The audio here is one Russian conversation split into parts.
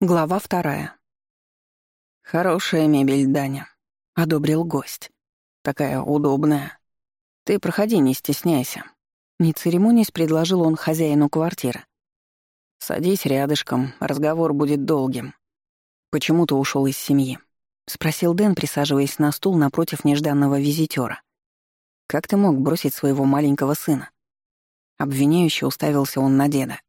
Глава вторая. «Хорошая мебель, Даня», — одобрил гость. «Такая удобная. Ты проходи, не стесняйся». Не церемонясь, предложил он хозяину квартиры. «Садись рядышком, разговор будет долгим». «Почему ты ушел из семьи?» — спросил Дэн, присаживаясь на стул напротив нежданного визитера. «Как ты мог бросить своего маленького сына?» Обвиняющий уставился он на деда.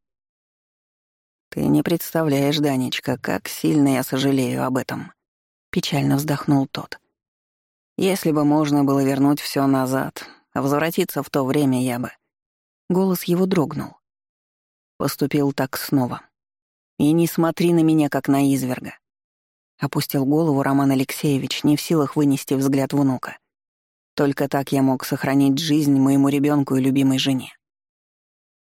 Ты не представляешь, Данечка, как сильно я сожалею об этом. Печально вздохнул тот. Если бы можно было вернуть все назад, а возвратиться в то время я бы... Голос его дрогнул. Поступил так снова. И не смотри на меня, как на изверга. Опустил голову Роман Алексеевич, не в силах вынести взгляд внука. Только так я мог сохранить жизнь моему ребенку и любимой жене.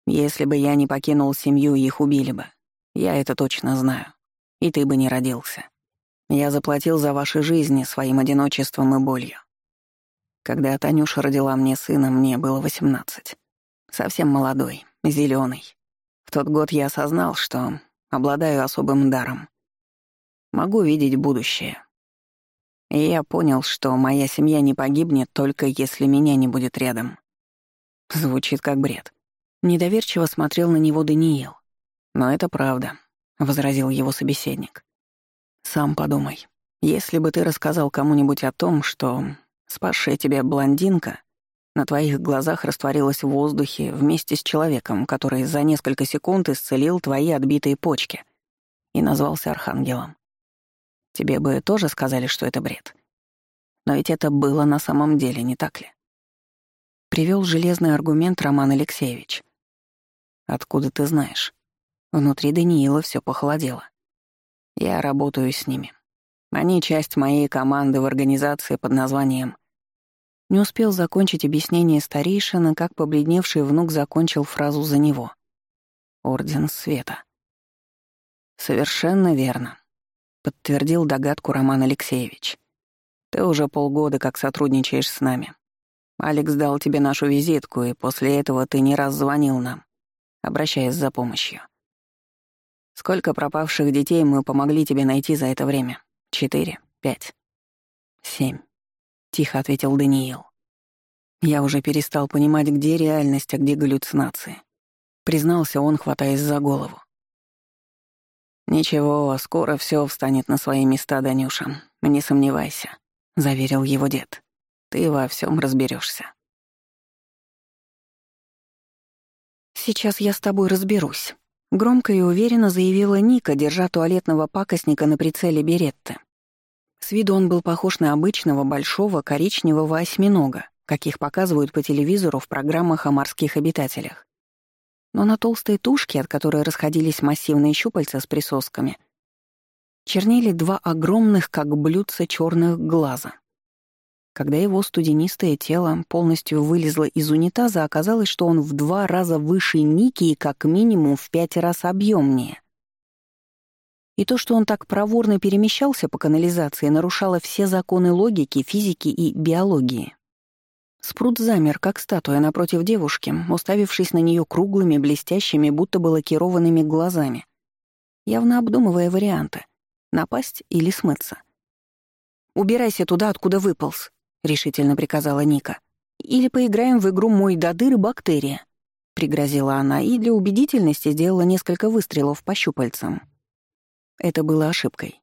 Если бы я не покинул семью, их убили бы. Я это точно знаю. И ты бы не родился. Я заплатил за ваши жизни своим одиночеством и болью. Когда Танюша родила мне сына, мне было 18. Совсем молодой, зеленый. В тот год я осознал, что обладаю особым даром. Могу видеть будущее. И я понял, что моя семья не погибнет только если меня не будет рядом. Звучит как бред. Недоверчиво смотрел на него Даниил. Но это правда, возразил его собеседник. Сам подумай. Если бы ты рассказал кому-нибудь о том, что спасшая тебя блондинка на твоих глазах растворилась в воздухе вместе с человеком, который за несколько секунд исцелил твои отбитые почки и назвался архангелом. Тебе бы тоже сказали, что это бред. Но ведь это было на самом деле, не так ли? Привел железный аргумент Роман Алексеевич. Откуда ты знаешь? Внутри Даниила все похолодело. Я работаю с ними. Они часть моей команды в организации под названием... Не успел закончить объяснение старейшина, как побледневший внук закончил фразу за него. Орден Света. «Совершенно верно», — подтвердил догадку Роман Алексеевич. «Ты уже полгода как сотрудничаешь с нами. Алекс дал тебе нашу визитку, и после этого ты не раз звонил нам, обращаясь за помощью. Сколько пропавших детей мы помогли тебе найти за это время? Четыре, пять, семь», — тихо ответил Даниил. «Я уже перестал понимать, где реальность, а где галлюцинации», — признался он, хватаясь за голову. «Ничего, скоро все встанет на свои места, Данюша, не сомневайся», — заверил его дед. «Ты во всем разберешься. «Сейчас я с тобой разберусь», Громко и уверенно заявила Ника, держа туалетного пакостника на прицеле Беретты. С виду он был похож на обычного большого коричневого осьминога, каких показывают по телевизору в программах о морских обитателях. Но на толстой тушке, от которой расходились массивные щупальца с присосками, чернели два огромных, как блюдца черных глаза. Когда его студенистое тело полностью вылезло из унитаза, оказалось, что он в два раза выше Ники и как минимум в пять раз объемнее. И то, что он так проворно перемещался по канализации, нарушало все законы логики, физики и биологии. Спрут замер, как статуя напротив девушки, уставившись на нее круглыми, блестящими, будто бы лакированными глазами, явно обдумывая варианты — напасть или смыться. «Убирайся туда, откуда выполз», — решительно приказала Ника. «Или поиграем в игру «Мой додыр бактерия», — пригрозила она и для убедительности сделала несколько выстрелов по щупальцам. Это было ошибкой.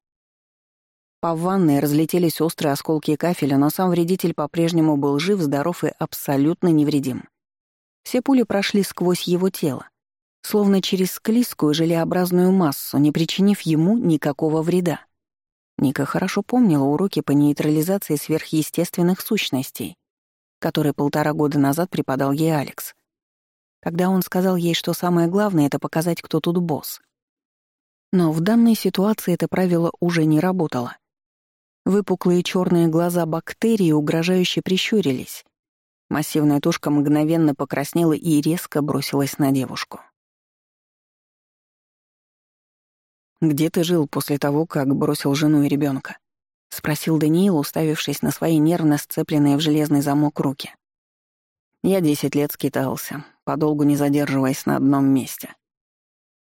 По ванной разлетелись острые осколки кафеля, но сам вредитель по-прежнему был жив, здоров и абсолютно невредим. Все пули прошли сквозь его тело, словно через склизкую желеобразную массу, не причинив ему никакого вреда. Ника хорошо помнила уроки по нейтрализации сверхъестественных сущностей, которые полтора года назад преподал ей Алекс. Когда он сказал ей, что самое главное — это показать, кто тут босс. Но в данной ситуации это правило уже не работало. Выпуклые черные глаза бактерии угрожающе прищурились. Массивная тушка мгновенно покраснела и резко бросилась на девушку. «Где ты жил после того, как бросил жену и ребенка? спросил Даниил, уставившись на свои нервно сцепленные в железный замок руки. «Я десять лет скитался, подолгу не задерживаясь на одном месте.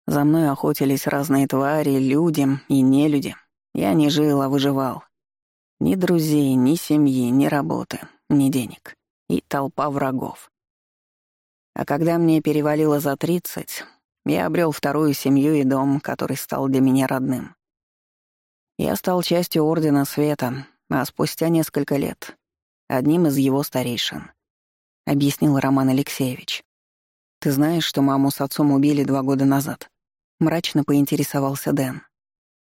За мной охотились разные твари, люди и нелюди. Я не жил, а выживал. Ни друзей, ни семьи, ни работы, ни денег. И толпа врагов. А когда мне перевалило за тридцать, я обрел вторую семью и дом, который стал для меня родным. Я стал частью Ордена Света, а спустя несколько лет — одним из его старейшин», — объяснил Роман Алексеевич. «Ты знаешь, что маму с отцом убили два года назад?» — мрачно поинтересовался Дэн.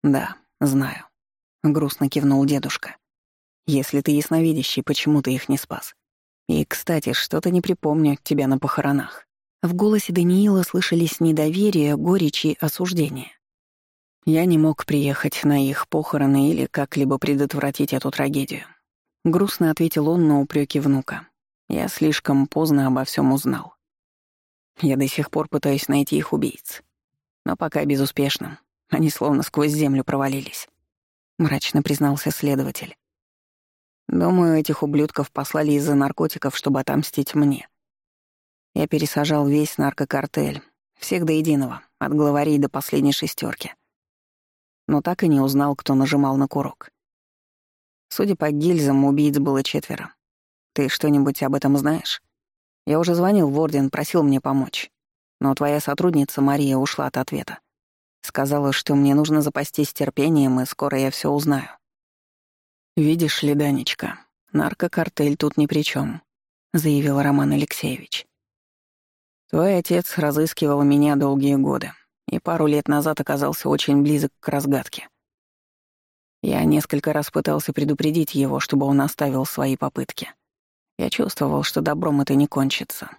«Да, знаю», — грустно кивнул дедушка. «Если ты ясновидящий, почему ты их не спас? И, кстати, что-то не припомню тебя на похоронах». В голосе Даниила слышались недоверие, горечь и осуждение. Я не мог приехать на их похороны или как-либо предотвратить эту трагедию. Грустно ответил он на упреки внука. Я слишком поздно обо всем узнал. Я до сих пор пытаюсь найти их убийц. Но пока безуспешно. Они словно сквозь землю провалились. Мрачно признался следователь. Думаю, этих ублюдков послали из-за наркотиков, чтобы отомстить мне. Я пересажал весь наркокартель, всех до единого, от главарей до последней шестерки. Но так и не узнал, кто нажимал на курок. Судя по гильзам, убийц было четверо. Ты что-нибудь об этом знаешь? Я уже звонил в Орден, просил мне помочь. Но твоя сотрудница Мария ушла от ответа. Сказала, что мне нужно запастись терпением, и скоро я все узнаю. «Видишь ли, Данечка, наркокартель тут ни при чем, заявил Роман Алексеевич. Твой отец разыскивал меня долгие годы и пару лет назад оказался очень близок к разгадке. Я несколько раз пытался предупредить его, чтобы он оставил свои попытки. Я чувствовал, что добром это не кончится.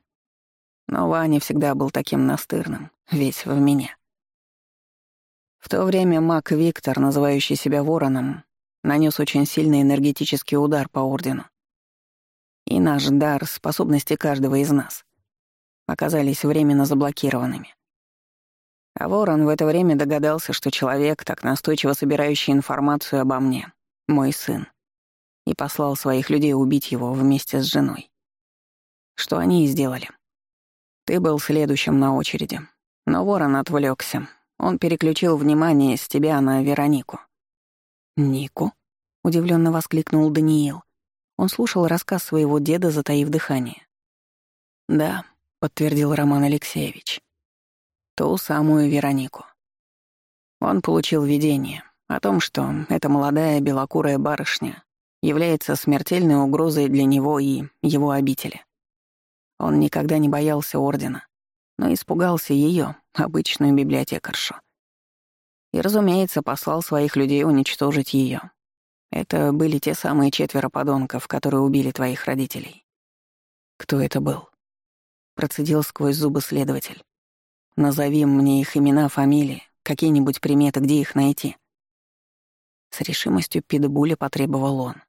Но Ваня всегда был таким настырным, весь в меня. В то время маг Виктор, называющий себя Вороном, нанес очень сильный энергетический удар по Ордену. И наш дар — способности каждого из нас — оказались временно заблокированными. А Ворон в это время догадался, что человек, так настойчиво собирающий информацию обо мне, мой сын, и послал своих людей убить его вместе с женой. Что они и сделали. Ты был следующим на очереди. Но Ворон отвлекся. Он переключил внимание с тебя на Веронику. «Нику?» — удивленно воскликнул Даниил. Он слушал рассказ своего деда, затаив дыхание. «Да», подтвердил Роман Алексеевич. Ту самую Веронику. Он получил видение о том, что эта молодая белокурая барышня является смертельной угрозой для него и его обители. Он никогда не боялся Ордена, но испугался ее, обычную библиотекаршу. И, разумеется, послал своих людей уничтожить ее. Это были те самые четверо подонков, которые убили твоих родителей. Кто это был? Процедил сквозь зубы следователь. «Назови мне их имена, фамилии, какие-нибудь приметы, где их найти». С решимостью Питбуля потребовал он.